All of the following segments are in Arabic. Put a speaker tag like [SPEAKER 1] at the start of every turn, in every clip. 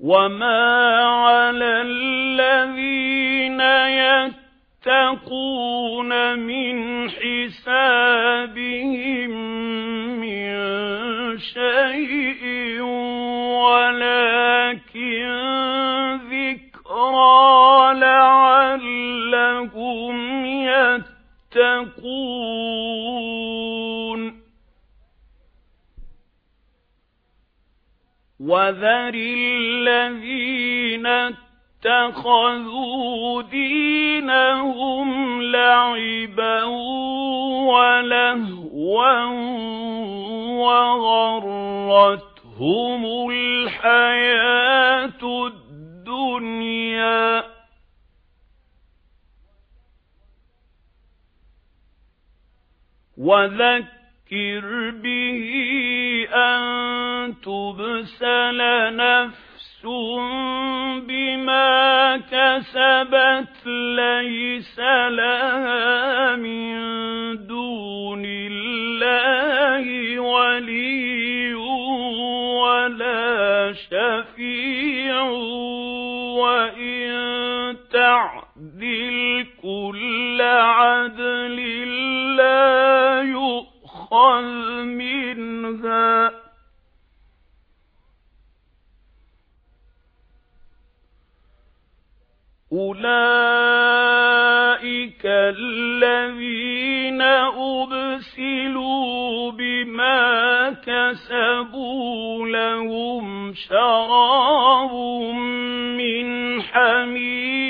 [SPEAKER 1] وَمَا عَلَى الَّذِينَ يَتَّقُونَ مِنْ حِسَابِهِمْ مِنْ شَيْءٍ وَلَكِنْ ذِكْرَى لَعَلَّهُمْ يَتَّقُونَ وَذَرِ الَّذِينَ اتَّخَذُوا دِينَهُمْ لَعِبًا وَلَهْوًا وَغَرَّتْهُمُ الْحَيَاةُ الدُّنْيَا. وَذَكِّرْ بِهِ أَن تُبْسَلَ نَفْسٌ بِمَا كَسَبَتْ لَيْسَ لَهَا مِن دُونِ اللَّهِ وَلِيٌّ وَلَا شَفِيعٌ وَإِن تَعْدِلْ كُلَّ عَدْلٍ أُولَئِكَ الَّذِينَ أُبْسِلُوا بِمَا كَسَبُوا لَهُمْ شَرَابٌ مِّنْ حَمِيمٍ.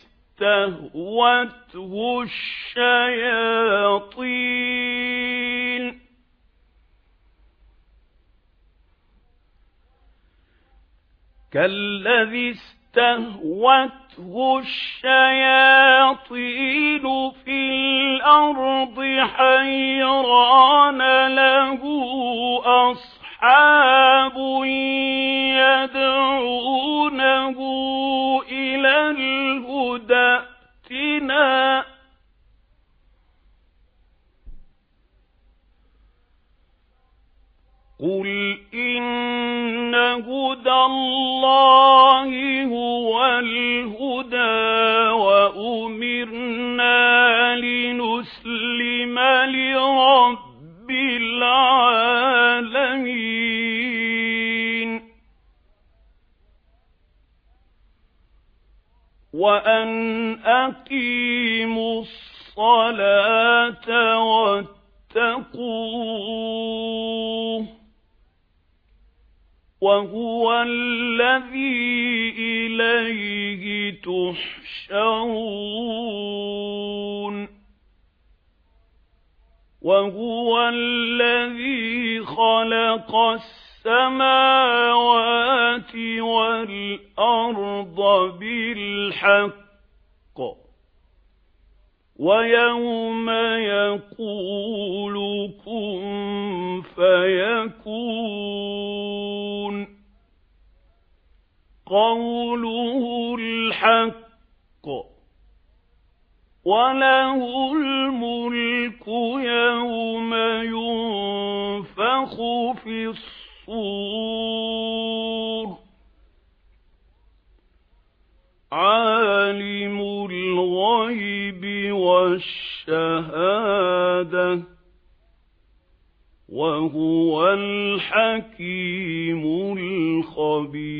[SPEAKER 1] اسْتَهْوَتْهُ الشَّيَاطِينُ. كَالَّذِي اسْتَهْوَتْهُ الشَّيَاطِينُ فِي الْأَرْضِ حَيْرَانَ لَهُ أَصْحَابٌ قُلْ إِنَّ هُدَى اللَّهِ هُوَ الْهُدَى وَأُمِرْنَا لِنُسْلِمَ لِرَبِّ الْعَالَمِينَ وَأَنْ أَقِيمُوا الصَّلَاةَ وَاتَّقُوهُ وَهُوَ الَّذِي إِلَيْهِ تُحْشَرُونَ. وَهُوَ الَّذِي خَلَقَ السَّمَاوَاتِ وَالْأَرْضَ بِالْحَقِّ. وَيَوْمَ يَقُولُ كُن فَيَكُونُ. قَوْلُهُ الْحَقُّ وَلَهُ الْمُلْكُ يَوْمَ يُنفَخُ فِي الصُّورِ. عَالِمُ الْغَيْبِ وَالشَّهَادَةِ. وَهُوَ الْحَكِيمُ الْخَبِيرُ.